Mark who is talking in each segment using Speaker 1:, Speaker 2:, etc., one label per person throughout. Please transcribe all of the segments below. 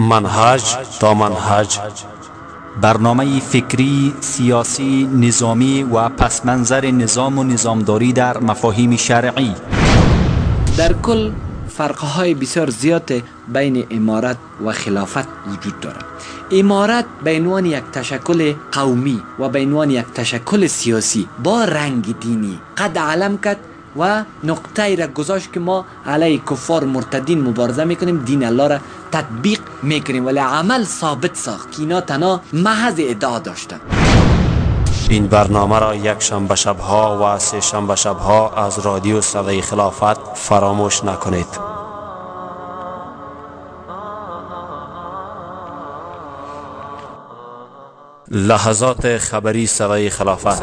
Speaker 1: منهج تا منهج.
Speaker 2: برنامه فکری، سیاسی، نظامی و پسمنظر نظام و نظامداری در مفاهیم شرعی.
Speaker 3: در کل فرقهای بسیار زیاد بین امارت و خلافت وجود دارد. امارت به عنوان یک تشکل قومی و به عنوان یک تشکل سیاسی با رنگ دینی قد علم کرد و نقطه را گذاشت که ما علیه کفار مرتدین مبارزه می‌کنیم دین الله را تطبیق می‌کنیم. ولی عمل ثابت ساخت. که اینا تنها محض ادعا داشتن.
Speaker 1: این برنامه را یک شنبه شبها و سه شنبه شبها از رادیو صدای خلافت فراموش نکنید. لحظات خبری صدای خلافت.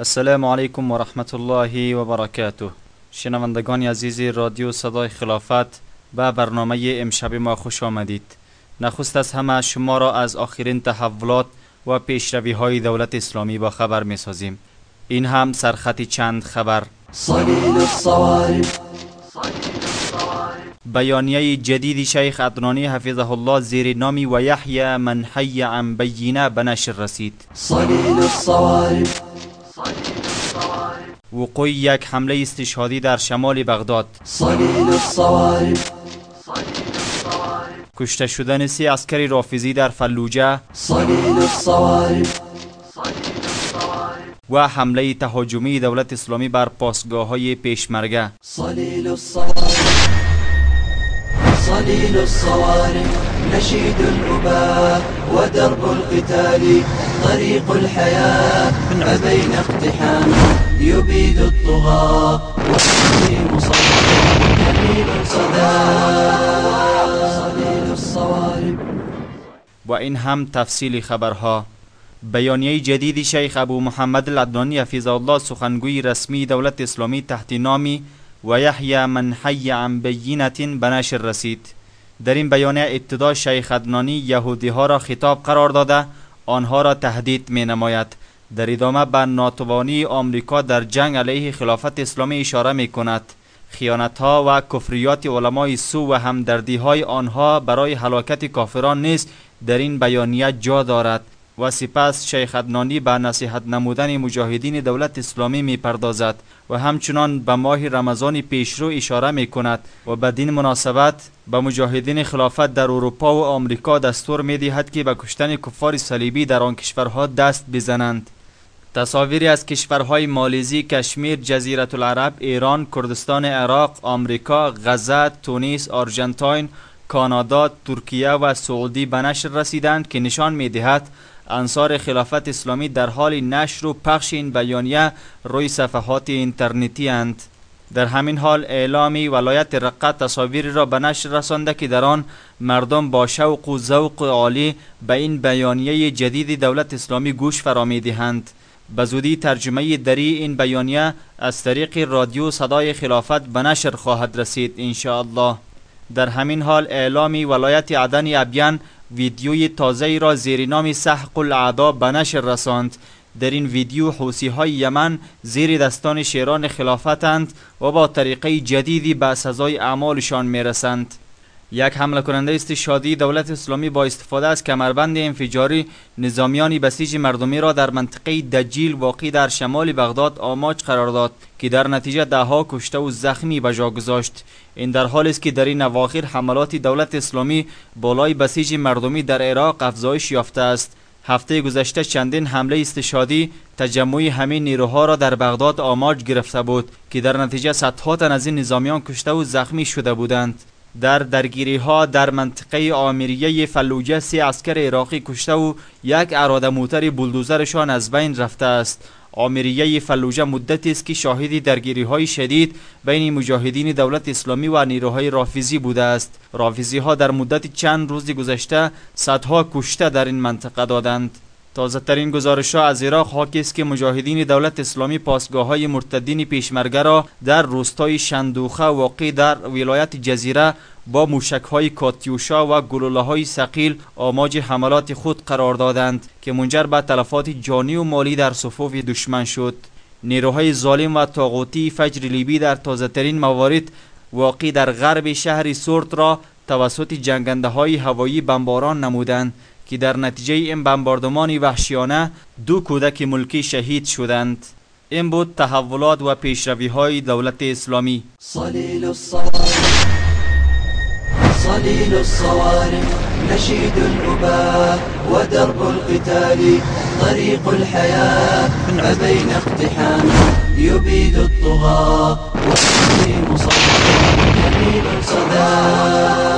Speaker 2: السلام علیکم و رحمت الله و برکاته شنوندگان عزیز رادیو صدای خلافت به برنامه امشب ما خوش آمدید. نخست از همه شما را از آخرین تحولات و پیشروی های دولت اسلامی با خبر می سازیم این هم سرخط چند خبر. بیانیه جدید شیخ عدنانی حفظه الله زیر نامی و یحیی من حی عن بینه به نشر رسید. وقوع یک حمله استشهادی در شمال بغداد. کشته شدن سی عسکری رافیزی در فلوجه و حمله تهاجمی دولت اسلامی بر پاسگاه های پیشمرگه صليل الصوارم نشيد الأباء ودرب القتال. طريق الحياة ما بين اقتحام. يبيد الطغاة والتسليم صدى جميل صدى صليل الصوارم و این هم تفصیل خبرها بیانیه جدید شیخ ابو محمد العدنانی حفظ الله سخنگوی رسمی دولت اسلامی تحت نامی و یحیی من حی عن بینت به نشر رسید در این بیانیه ابتدا شیخ عدنانی یهودی ها را خطاب قرار داده آنها را تهدید می نماید در ادامه به ناتوانی آمریکا در جنگ علیه خلافت اسلامی اشاره می کند خیانت ها و کفریات علمای سو و همدردی های آنها برای هلاکت کافران نیست در این بیانیه جا دارد و سپس شیخ عدنانی به نصیحت نمودن مجاهدین دولت اسلامی می پردازد و همچنان به ماه رمضان پیشرو اشاره می کند و بدین مناسبت به مجاهدین خلافت در اروپا و آمریکا دستور می دهد که به کشتن کفار صلیبی در آن کشورها دست بزنند. تصاویری از کشورهای مالیزی، کشمیر، جزیره العرب، ایران، کردستان عراق، آمریکا، غزه، تونس، آرژانتین، کانادا، ترکیه و سعودی به نشر رسیدند که نشان می دهد انصار خلافت اسلامی در حال نشر و پخش این بیانیه روی صفحات اینترنتی اند. در همین حال اعلامی ولایت رقه تصاویری را به نشر رسانده که در آن مردم با شوق و ذوق عالی به این بیانیه جدید دولت اسلامی گوش فرا می‌دهند. به زودی ترجمه دری این بیانیه از طریق رادیو صدای خلافت به نشر خواهد رسید ان الله در همین حال اعلامی ولایت عدن ابیان ویدیوی تازه را زیر نام سحق العدا به نشر رساند. در این ویدیو حوسی های یمن زیر دستان شیران خلافتند و با طریقه جدیدی به سزای اعمالشان می‌رسند. یک حمله کننده استشادی دولت اسلامی با استفاده از کمربند انفجاری نظامیان بسیج مردمی را در منطقه دجیل واقع در شمال بغداد آماج قرار داد که در نتیجه دهها کشته و زخمی به جا گذاشت. این در حالی است که در این اواخر حملات دولت اسلامی بالای بسیج مردمی در عراق افزایش یافته است. هفته گذشته چندین حمله استشادی تجمع همین نیروها را در بغداد آماج گرفته بود که در نتیجه صدها تن از این نظامیان کشته و زخمی شده بودند. در درگیری ها در منطقه آمریه فلوجه سی اسکر عراقی کشته و یک اراده موتر بولدوزرشان از بین رفته است. آمریه فلوجه مدتی است که شاهدی درگیری های شدید بین مجاهدین دولت اسلامی و نیروهای رافیزی بوده است. رافیزی ها در مدت چند روز گذشته صدها کشته در این منطقه دادند. تازه ترین گزارش ها از عراق حاکی است که مجاهدین دولت اسلامی پاسگاه های مرتدین پیشمرگه را در روستای شندوخه واقع در ولایت جزیره با موشک های کاتیوشا و گلوله های سقیل آماج حملات خود قرار دادند که منجر به تلفات جانی و مالی در صفوف دشمن شد. نیروهای ظالم و طاغوتی فجر لیبی در تازه ترین موارد واقع در غرب شهر سورت را توسط جنگنده های هوایی بمباران نمودند. که در نتیجه این بمباردمان وحشیانه دو کودک ملکی شهید شدند. این بود تحولات و پیشروی های دولت اسلامی.
Speaker 4: صلیل الصوارم صلیل الصوارم نشید الأباء ودرب القتال طريق الحياة فبين اقتحام يبيد الطغاة والتسليم صدى جميل صدى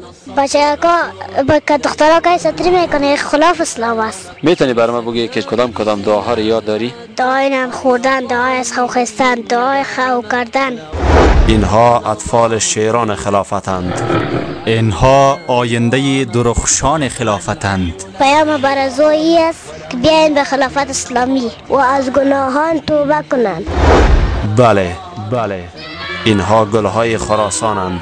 Speaker 5: بچه با که دخترها که سطری می‌کنه خلاف اسلام است.
Speaker 1: می‌تونی بر ما بگی که کدام کدام دعاها رو یاد داری؟
Speaker 5: دعای نم خوردن دعای از خو خستن دعای خو کردن.
Speaker 1: اینها اطفال شیران خلافتند.
Speaker 2: اینها آینده درخشان خلافتند.
Speaker 5: پیام برزویی است که بیاین به خلافت اسلامی و از گناهان توبه کنند.
Speaker 1: بله بله. اینها گلهای خراسانند.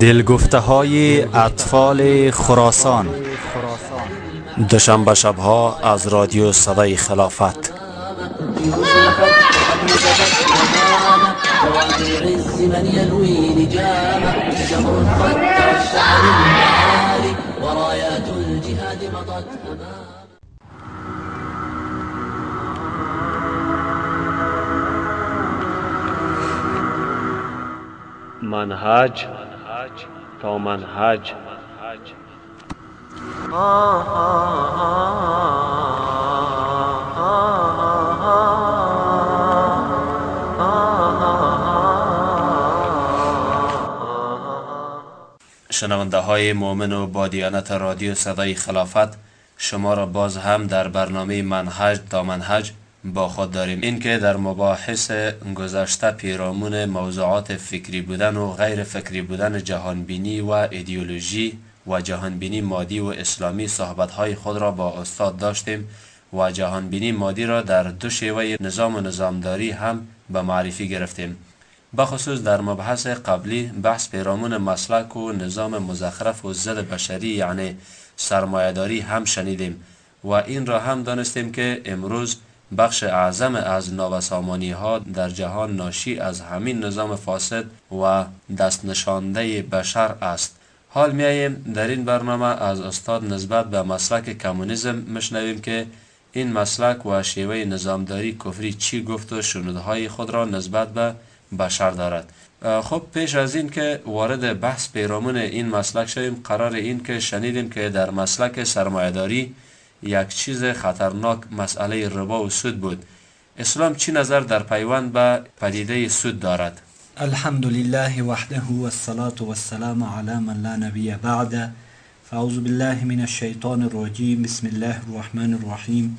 Speaker 2: دلگفته های اطفال خراسان.
Speaker 1: دوشنبه شبها از رادیو صدای خلافت. منهج تا منهج شنونده های مؤمن و با دیانت رادیو صدای خلافت شما را باز هم در برنامه منهج تا منهج با خود داریم. اینکه در مباحث گذشته پیرامون موضوعات فکری بودن و غیر فکری بودن جهانبینی و ایدئولوژی و جهانبینی مادی و اسلامی صحبتهای خود را با استاد داشتیم و جهانبینی مادی را در دو شیوه نظام و نظامداری هم به معرفی گرفتیم. بخصوص در مبحث قبلی بحث پیرامون مسلک و نظام مزخرف و زد بشری یعنی سرمایهداری هم شنیدیم و این را هم دانستیم که امروز بخش اعظم از نابسامانی ها در جهان ناشی از همین نظام فاسد و دست نشانده بشر است. حال میاییم در این برنامه از استاد نسبت به مسلک کمونیسم مشنویم که این مسلک و شیوه نظامداری کفری چی گفت و شنودهای خود را نسبت به بشر دارد. خب پیش از این که وارد بحث پیرامون این مسلک شویم قرار این که شنیدیم که در مسلک سرمایهداری یک چیز خطرناک مسئله ربا و سود بود. اسلام چی نظر در پیوند به پدیده سود دارد؟
Speaker 3: الحمد لله وحده والصلاة والسلام على من لا نبي بعد. فأعوذ بالله من الشيطان الرجيم بسم الله الرحمن الرحيم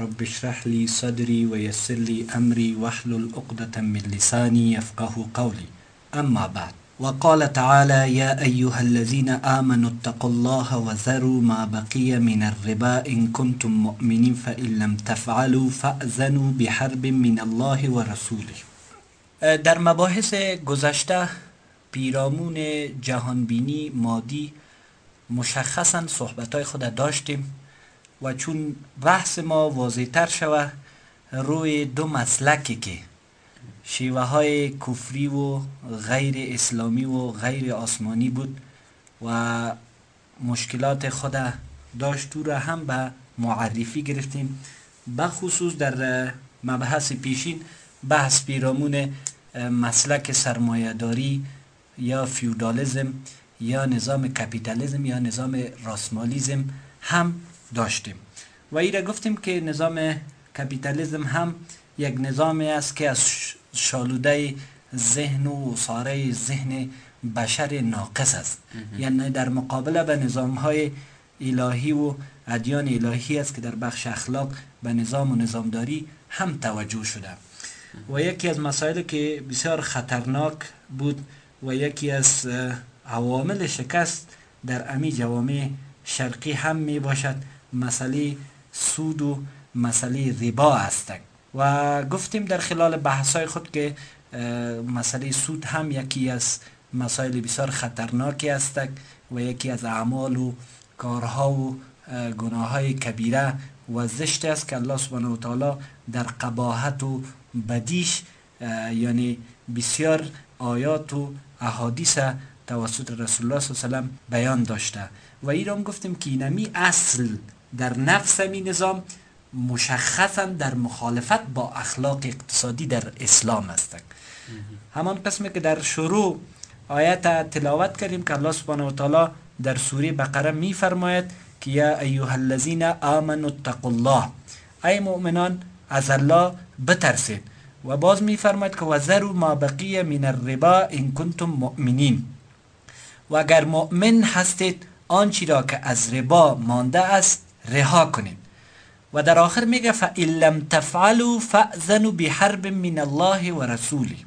Speaker 3: رب اشرح لي صدري ويسر لي أمري واحلل عقدة من لساني يفقه قولي أما بعد. وقال تعالى يا أيها الذين آمنوا اتقوا الله وذروا ما بقي من الربا إن كنتم مؤمنين فإن لم تفعلوا فأذنوا بحرب من الله ورسوله. در مباحث گذشته پیرامون جهانبینی مادی مشخصا صحبت خود داشتیم و چون بحث ما واضح تر شوه روی دو مسلکی که شیوه های کفری و غیر اسلامی و غیر آسمانی بود و مشکلات خود داشت تو را هم به معرفی گرفتیم. بخصوص در مبحث پیشین بحث پیرامون مسلک سرمایهداری یا فیودالیزم یا نظام کپیتالیزم یا نظام راسمالیزم هم داشتیم. و ایره گفتیم که نظام کپیتالیزم هم یک نظامی است که از شالوده ذهن و ساره ذهن بشر ناقص است. یعنی در مقابله به نظام های الهی و ادیان الهی است که در بخش اخلاق به نظام و نظامداری هم توجه شده. و یکی از مسائل که بسیار خطرناک بود و یکی از عوامل شکست در امی جوامع شرقی هم می باشد. مسئله سود و مسئله ربا است. و گفتیم در خلال بحثای خود که مسئله سود هم یکی از مسائل بسیار خطرناکی است و یکی از اعمال و کارها و گناه های کبیره و زشت است که الله سبحانه و تعالی در قباحت و بدیش یعنی بسیار آیات و احادیث توسط رسول الله صلی الله علیه و بیان داشته. و ایران گفتیم که اینمی اصل در نفس می نظام مشخصا در مخالفت با اخلاق اقتصادی در اسلام است همان قسمی که در شروع آیت تلاوت کردیم که الله سبحانه و تعالی در سوره بقره می فرماید که یا ایها الذین آمنوا اتقوا الله. ای مؤمنان از الله بترسید. و باز می فرماید که وذروا ما بقی من الربا ان کنتم مؤمنین. و اگر مؤمن هستید آنچی را که از ربا مانده است رها کنید. و در آخر میگه فَإِن لَمْ تَفْعَلُوا فَأْذَنُوا بِحَرْبٍ من الله و رسولی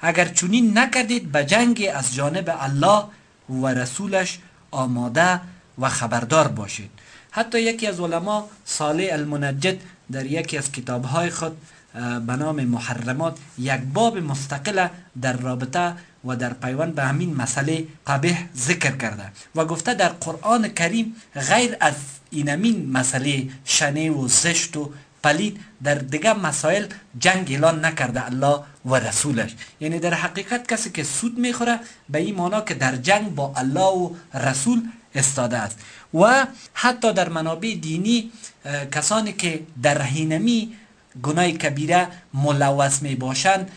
Speaker 3: اگر چنین نکردید به جنگ از جانب الله و رسولش آماده و خبردار باشید. حتی یکی از علما صالح المنجد در یکی از کتابهای خود به نام محرمات یک باب مستقل در رابطه و در پیوند به همین مسئله قبیح ذکر کرده و گفته در قرآن کریم غیر از اینمین مسئله شنه و زشت و پلید در دیگه مسائل جنگ اعلان نکرده الله و رسولش. یعنی در حقیقت کسی که سود می‌خوره به این مانا که در جنگ با الله و رسول استاده است. و حتی در منابع دینی کسانی که در هینمی گناه کبیره ملوث می باشند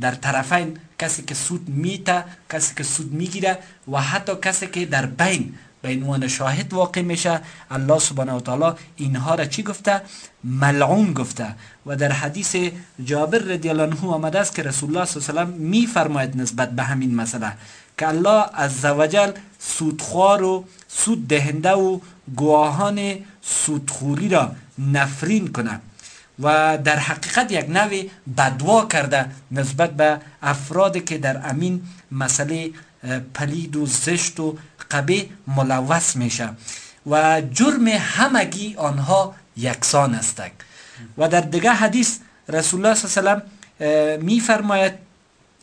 Speaker 3: در طرفین کسی که سود میته کسی که سود می‌گیره و حتی کسی که در بین به عنوان شاهد واقع میشه. الله سبحانه و تعالی اینها را چی گفته؟ ملعون گفته. و در حدیث جابر رضی الله عنه آمده است که رسول الله صلی الله علیه و می فرماید نسبت به همین مسئله که الله عزوجل سودخوار و سود دهنده و گواهان سودخوری را نفرین کنه. و در حقیقت یک نوع بدوا کرده نسبت به افرادی که در امین مسئله پلید و زشت و قبه ملوث میشه و جرم همگی آنها یکسان است و در دیگه حدیث رسول الله صلی الله علیه و می فرماید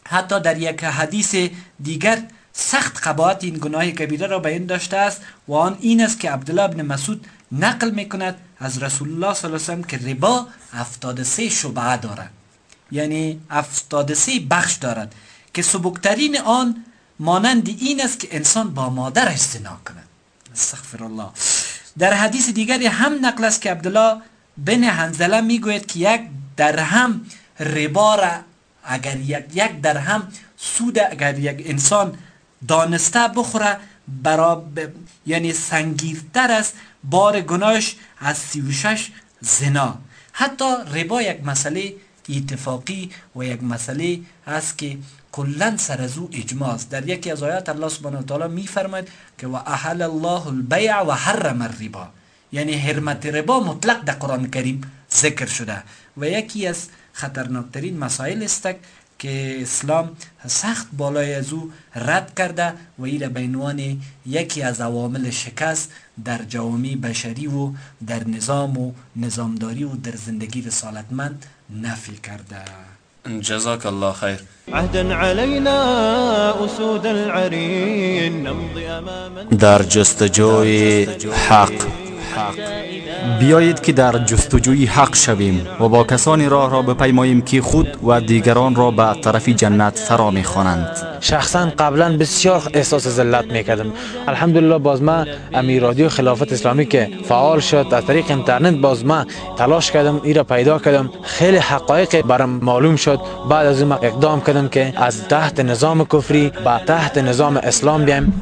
Speaker 3: حتی در یک حدیث دیگر سخت قباحت این گناه کبیره را بیان داشته است و آن این است که عبدالله ابن مسعود نقل می‌کند از رسول الله صلی الله علیه و که ربا 73 شبعه دارد. یعنی 73 بخش دارد که سبکترین آن مانند این است که انسان با مادرش زنا کند. استغفر الله در حدیث دیگری هم نقل است که عبدالله بن حنزله می‌گوید که یک درهم ربا را اگر یک یک درهم سود اگر یک انسان دانسته بخوره برا یعنی سنگیرتر است بار گناهش از 36 زنا. حتی ربا یک مسئله اتفاقی و یک مسئله است که کلا سر از او در یکی از آیات الله سبحانه و تعالی میفرماید که و احل الله البیع و حرم الربا. یعنی حرمت ربا مطلق در قرآن کریم ذکر شده. و یکی از خطرناکترین مسائل است که اسلام سخت بالای از او رد کرده و ایره به عنوان یکی از عوامل شکست در جوامع بشری و در نظام و نظامداری و در زندگی رسالتمند نفی کرده.
Speaker 1: جزاك الله خیر
Speaker 4: عهدا علينا أسود العرين نمضي أماما.
Speaker 1: در جستجوی حق.
Speaker 2: بیایید که در جستجوی حق شویم و با کسانی راه را بپیماییم که خود و دیگران را به طرف جنت فرا می‌خوانند.
Speaker 6: شخصا قبلا بسیار احساس ذلت می‌کردم. الحمدلله باز ما امی رادیو خلافت اسلامی که فعال شد از طریق اینترنت باز ما تلاش کردم ای را پیدا کردم. خیلی حقایق برام معلوم شد. بعد از این اقدام کردم که از تحت نظام کفری به تحت نظام اسلام بیایم.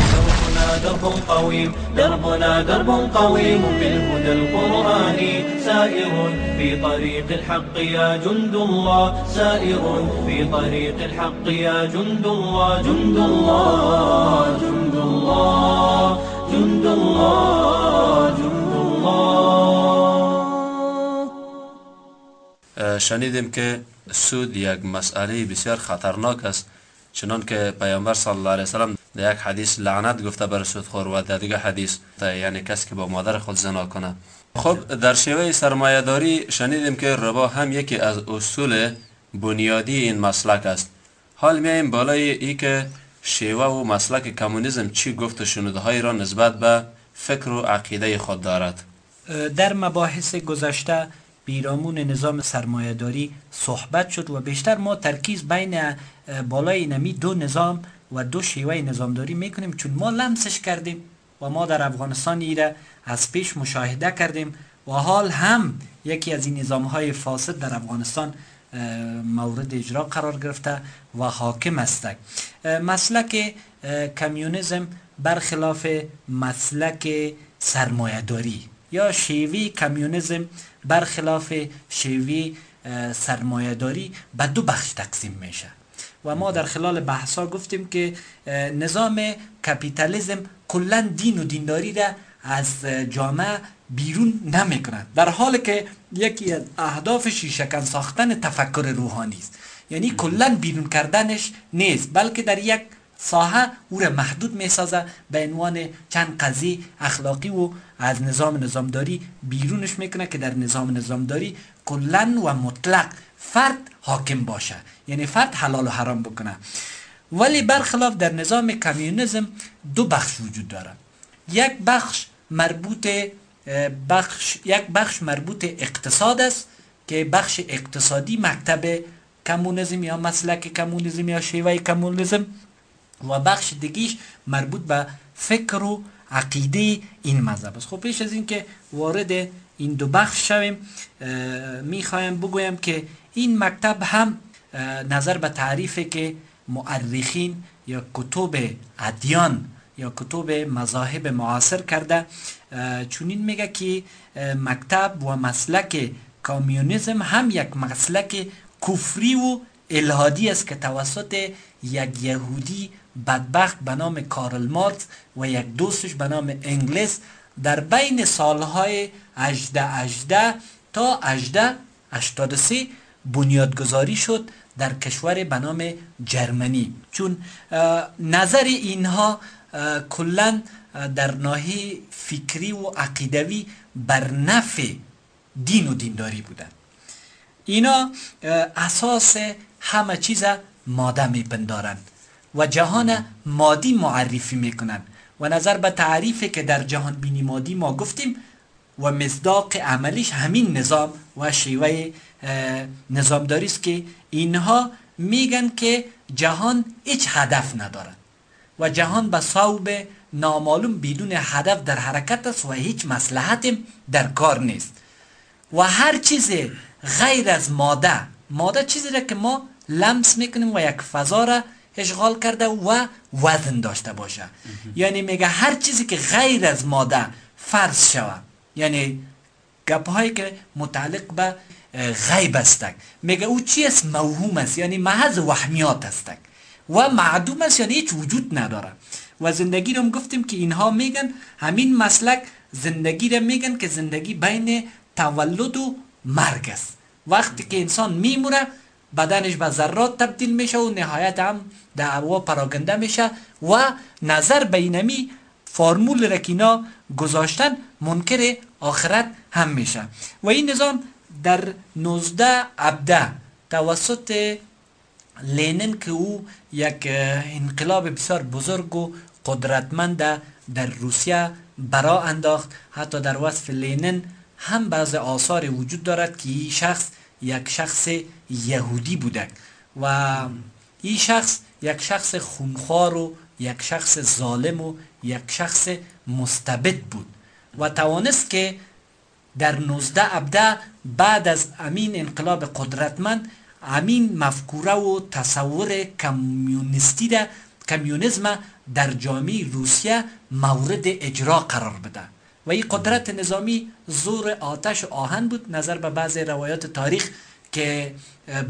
Speaker 4: قويم. دربنا درب قويم بالهدى القرآني سائر في طريق الحق يا جند الله. سائر في طريق الحق يا جند الله. جند الله جند الله جند الله جند الله.
Speaker 1: شنیدیم که سود یک مسئله بسیار خطرناک است. چنان که پیامبر صلی الله علیه وسلم در یک حدیث لعنت گفته بر سودخور و در دیگه حدیث یعنی کسی که با مادر خود زنا کنه خب در شیوه سرمایه داری شنیدیم که ربا هم یکی از اصول بنیادی این مسلک است حال میایم بالای ای که شیوه و مسلک کمونیسم چی گفت و شنوده های را نسبت به فکر و عقیده خود دارد
Speaker 3: در مباحث گذشته بیرامون نظام سرمایهداری صحبت شد و بیشتر ما ترکیز بین بالای نمی دو نظام و دو شیوه نظامداری می‌کنیم. چون ما لمسش کردیم و ما در افغانستان ایره از پیش مشاهده کردیم و حال هم یکی از این نظام های فاسد در افغانستان مورد اجرا قرار گرفته و حاکم است. مسلک کمیونیزم برخلاف مسلک سرمایهداری یا شیوه کمیونیزم برخلاف شیوه سرمایهداری به دو بخش تقسیم میشه. و ما در خلال بحثا گفتیم که نظام کپیتالیزم کلا دین و دینداری را از جامعه بیرون نمی کند در حالی که یکی از اهداف شیشکن ساختن تفکر روحانی است. یعنی کلا بیرون کردنش نیست بلکه در یک ساحه او را محدود می سازه به عنوان چند قضیه اخلاقی و از نظام نظامداری بیرونش می‌کنه که در نظام نظامداری کلا و مطلق فرد حاکم باشه یعنی فرد حلال و حرام بکنه. ولی برخلاف در نظام کمیونیزم دو بخش وجود داره. یک بخش مربوط بخش یک بخش مربوط اقتصاد است که بخش اقتصادی مکتب کمونیسم یا مسلک کمونیسم یا شیوه کمونیسم و بخش دیگیش مربوط به فکر و عقیده این مذهب است. خب پیش از اینکه وارد این دو بخش شویم می‌خوایم بگویم که این مکتب هم نظر به تعریفی که مؤرخین یا کتب ادیان یا کتب مذاهب معاصر کرده چونین میگه که مکتب و مسلک کامیونیزم هم یک مسلک کفری و الهادی است که توسط یک یهودی بدبخت به نام کارل مارکس و یک دوستش به نام انگلیس در بین سالهای 18 تا 1883 بنیادگذاری شد در کشور به نام جرمنی. چون نظر اینها کلا در ناحیه فکری و عقیدوی بر نفع دین و دینداری بودن اینا اساس همه چیز ماده میپندارند و جهان مادی معرفی می‌کنند و نظر به تعریفی که در جهان بینی مادی ما گفتیم و مصداق عملیش همین نظام و شیوه نظامداری است که اینها میگن که جهان هیچ هدف ندارد. و جهان به صوب نامعلوم بدون هدف در حرکت است و هیچ مصلحت در کار نیست. و هر چیز غیر از ماده ماده چیزی را که ما لمس می‌کنیم و یک فضا را اشغال کرده و وزن داشته باشه. یعنی میگه هر چیزی که غیر از ماده فرض شود. یعنی گپ هایی که متعلق به غیب استک میگه او چی است؟ موهوم است. یعنی محض وهمیات استک و معدوم است. یعنی هیچ وجود نداره. و زندگی رو گفتیم که اینها میگن. همین مسلک زندگی رو میگن که زندگی بین تولد و مرگ است. وقتی که انسان میموره بدنش به ذرات تبدیل میشه و نهایت هم در هوا پراگنده میشه و نظر به اینمی فرمول رکینا گذاشتن منکر آخرت هم میشه. و این نظام در 19 ابده توسط لینن که او یک انقلاب بسیار بزرگ و قدرتمند در روسیه برا انداخت حتی در وصف لینن هم بعض آثار وجود دارد که این شخص یک شخص یهودی بوده و این شخص یک شخص خونخوار و یک شخص ظالم و یک شخص مستبد بود و توانست که در 19 ابده بعد از امین انقلاب قدرتمند امین مفکوره و تصور کمیونیستی ده کمیونیزم در جامعه روسیه مورد اجرا قرار بده و این قدرت نظامی زور آتش و آهن بود. نظر به بعض روایات تاریخ که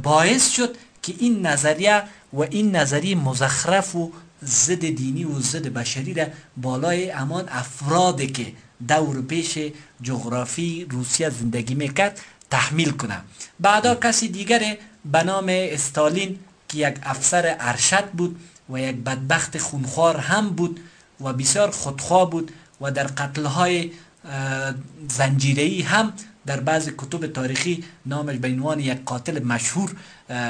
Speaker 3: باعث شد که این نظریه و این نظریه مزخرف و ضد دینی و ضد بشری را بالای امان افرادی که دور پیش جغرافی روسیه زندگی می‌کرد تحمیل کنه بعدا کسی دیگر به نام استالین که یک افسر ارشد بود و یک بدبخت خونخوار هم بود و بسیار خودخواه بود و در قتلهای زنجیری هم در بعض کتب تاریخی نامش به عنوان یک قاتل مشهور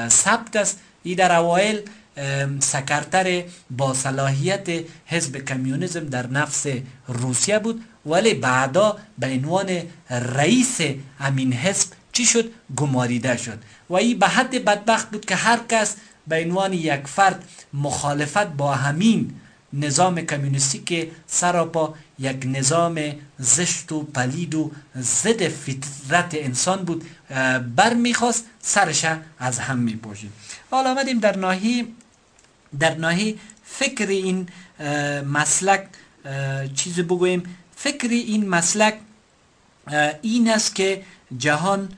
Speaker 3: ثبت است. ای در اوایل سکرتر با صلاحیت حزب کمیونیزم در نفس روسیه بود. ولی بعدا به عنوان رئیس امین حزب چی شد؟ گماریده شد. و این به حد بدبخت بود که هر کس به عنوان یک فرد مخالفت با همین نظام کمیونیستی که سراپا یک نظام زشت و پلید و ضد فطرت انسان بود بر می‌خواست سرش از هم میپوشید حالا آمدیم در ناحیه در ناحیه فکر این مسلک چیز بگوییم. فکر این مسلک این است که جهان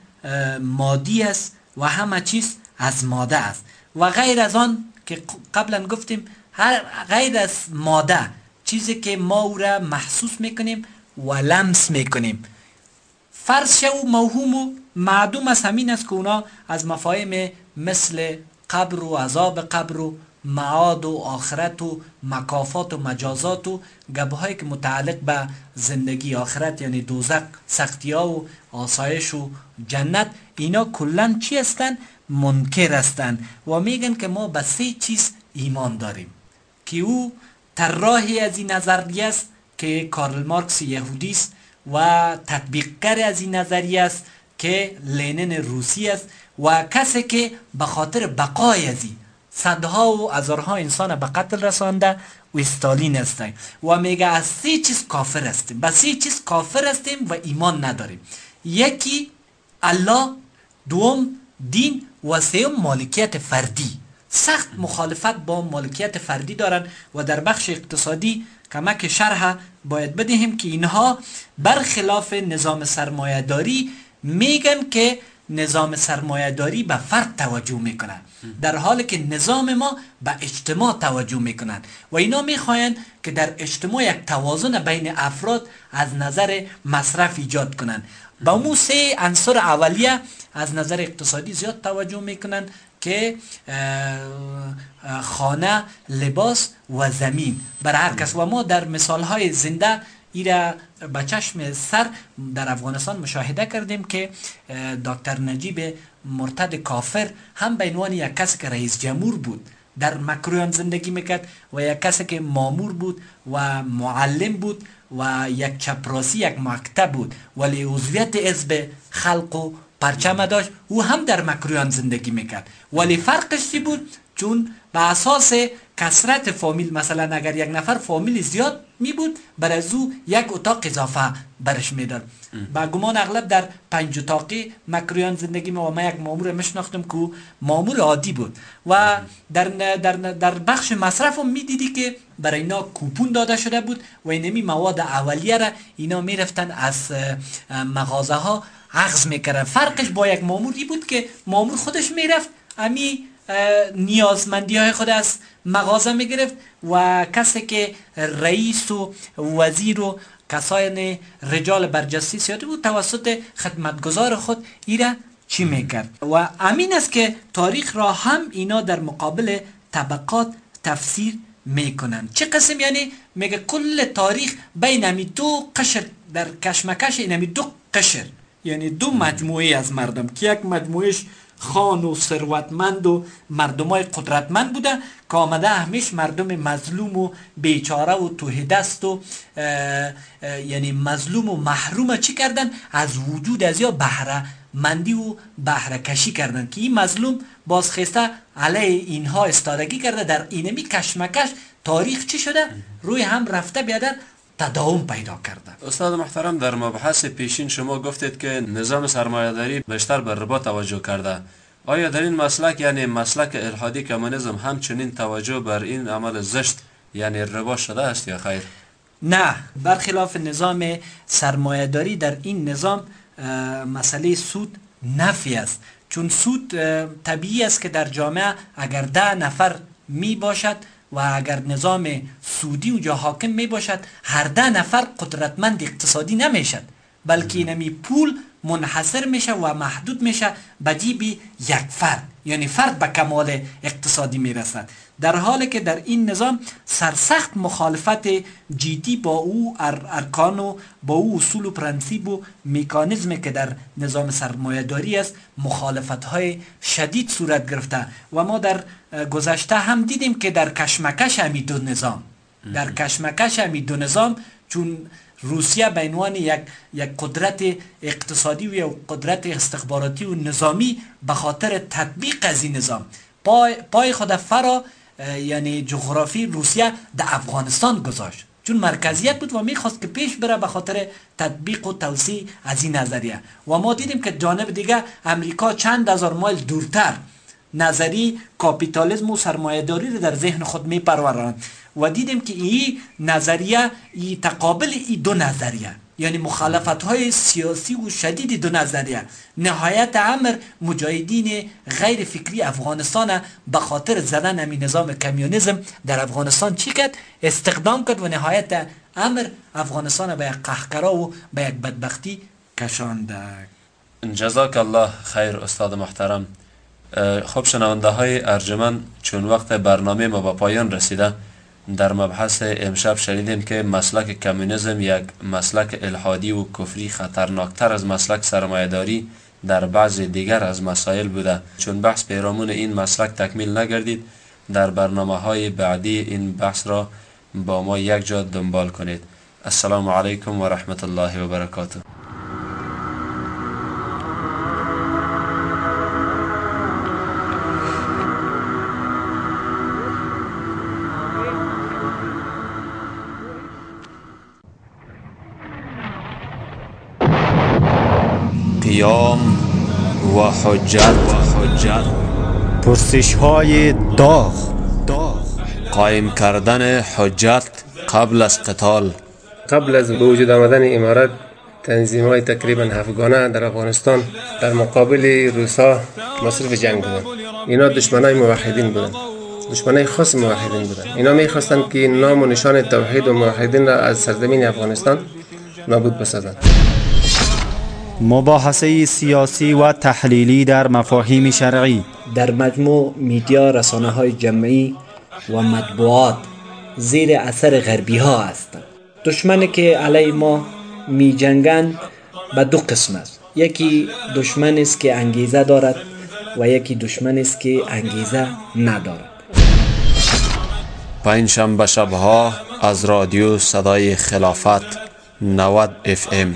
Speaker 3: مادی است و همه چیز از ماده است. و غیر از آن که قبلا گفتیم هر غیر از ماده چیزی که ما او را محسوس می‌کنیم و لمس می‌کنیم. فرض و موهوم و معدوم از همین است که اونا از مفاهیم مثل قبر و عذاب قبر و معاد و آخرت و مکافات و مجازات و گبهایی که متعلق به زندگی آخرت یعنی دوزق سختی ها و آسایش و جنت اینا کلا چی هستن؟ منکر هستند و میگن که ما به سه چیز ایمان داریم. که او طراحی از این نظریه است که کارل مارکس یهودی است و تطبیقگر از این نظریه است که لینن روسی است و کسی که به خاطر بقای از این صدها و هزارها انسان به قتل رسانده و استالین هستند. و میگه از سه چیز کافر هستیم. به سه چیز کافر هستیم و ایمان نداریم. یکی الله دوم دین و سوم مالکیت فردی. سخت مخالفت با مالکیت فردی دارن و در بخش اقتصادی کمک شرح باید بدهیم که اینها برخلاف نظام سرمایهداری میگن که نظام سرمایهداری به فرد توجه می‌کنن. در حالی که نظام ما به اجتماع توجه می‌کنن و اینا می‌خواین که در اجتماع یک توازن بین افراد از نظر مصرف ایجاد کنن. با مو سه عنصر اولیه از نظر اقتصادی زیاد توجه می‌کنن. که خانه لباس و زمین. بر هر کس. و ما در مثال های زنده ایره به چشم سر در افغانستان مشاهده کردیم که دکتر نجیب مرتد کافر هم به عنوان یک کس که رئیس جمهور بود در مکرویان زندگی می‌کرد و یک کسی که مامور بود و معلم بود و یک چپراسی یک مکتب بود. ولی عضویت حزب خلق و پرچم داشت او هم در مکرویان زندگی می‌کرد. ولی فرقش چی بود؟ چون به اساس کسرت فامیل مثلا اگر یک نفر فامیل زیاد می بود بر از او یک اتاق اضافه برش می‌داد. با گمان اغلب در پنج اتاقی مکریان زندگی ما و ما یک مامور مشناختم که مامور عادی بود. و در, در, در بخش مصرف هم می‌دیدی که برای اینا کوپون داده شده بود و اینمی مواد اولیه را اینا می‌رفتن از مغازه ها عغز می‌کردن فرقش با یک ماموری بود که مامور خودش می‌رفت امی نیازمندی های خود از مغازه می‌گرفت و کسی که رئیس و وزیر و کسان رجال برجسته سیاتی بود توسط خدمتگزار خود ایره چی می‌کرد؟ و امین است که تاریخ را هم اینا در مقابل طبقات تفسیر می‌کنن چه قسم؟ یعنی میگه کل تاریخ بین دو قشر در کشمکش این امی دو قشر. یعنی دو مجموعه از مردم که یک مجموعش خان و ثروتمند و مردمای قدرتمند بوده که آمده همیش مردم مظلوم و بیچاره و توه دست و یعنی مظلوم و محروم چی کردن؟ از وجود از یا بهره مندی و بهره کشی کردن که این مظلوم باز خسته علیه اینها استادگی کرده در اینمی کشمکش تاریخ چی شده؟ روی هم رفته بیادر تداوم پیدا کرده.
Speaker 1: استاد محترم در مبحث پیشین شما گفتید که نظام سرمایه‌داری بیشتر به ربا توجه کرده. آیا در این مسلک یعنی مسلک الحادی کمونیسم همچنین توجه بر این عمل زشت یعنی ربا شده است یا خیر؟
Speaker 3: نه برخلاف نظام سرمایهداری در این نظام مسئله سود نفی است. چون سود طبیعی است که در جامعه اگر ده نفر می باشد و اگر نظام سودی اونجا حاکم می باشد هر ده نفر قدرتمند اقتصادی نمی‌شد بلکه اینمی پول منحصر میشه و محدود میشه به جیب یک فرد یعنی فرد به کمال اقتصادی می‌رسد. در حالی که در این نظام سرسخت مخالفت جدی با او ارکان و با او اصول و پرنسیب و میکانیزم که در نظام سرمایهداری است مخالفت های شدید صورت گرفته. و ما در گذشته هم دیدیم که در کشمکش همی دو نظام. در کشمکش همی دو نظام چون روسیه به عنوان یک یک قدرت اقتصادی و یک قدرت استخباراتی و نظامی به خاطر تطبیق از این نظام. پای, پای خود فرا یعنی جغرافی روسیه در افغانستان گذاشت. چون مرکزیت بود و می‌خواست که پیش بره به خاطر تطبیق و توسیع از این نظریه. و ما دیدیم که جانب دیگه امریکا چند هزار مایل دورتر نظری کاپیتالیسم و سرمایهداری رو در ذهن خود میپرورند. و دیدیم که این نظریه ای تقابل ای دو نظریه. یعنی مخالفت های سیاسی و شدید دو نظریه نهایت امر مجاهدین غیر فکری افغانستان به خاطر زدن امی نظام کمیونیزم در افغانستان چی کرد؟ استقدام کرد و نهایت امر افغانستان به یک قهقرا و به یک بدبختی کشانده
Speaker 1: جزاک الله خیر استاد محترم. خب شنونده های ارجمن چون وقت برنامه ما با پایان رسیده در مبحث امشب شنیدیم که مسلک کمونیسم یک مسلک الحادی و کفری خطرناکتر از مسلک سرمایهداری در بعض دیگر از مسائل بوده. چون بحث پیرامون این مسلک تکمیل نگردید در برنامه های بعدی این بحث را با ما یک جا دنبال کنید. السلام علیکم و رحمت الله و برکاته.
Speaker 7: حجت. پرسش های داغ. قایم کردن حجت قبل از قتال.
Speaker 8: قبل از وجود آمدن امارت تنظیم های تقریبا هفتگانه در افغانستان در مقابل روسا مصرف جنگ بودن. اینا دشمنای موحدین بودن. دشمنای خاص موحدین بودن. اینا می‌خواستند که نام و نشان توحید و موحدین را از سرزمین افغانستان نابود بسازند
Speaker 2: مباحثه سیاسی و تحلیلی در مفاهیم شرعی.
Speaker 3: در مجموع میدیا رسانه های جمعی و مطبوعات زیر اثر غربی ها هستند دشمنی که علی ما می جنگند به دو قسم است. یکی دشمن است که انگیزه دارد و یکی دشمن است که انگیزه ندارد.
Speaker 1: پنج شبها از رادیو صدای خلافت 90 اف ام.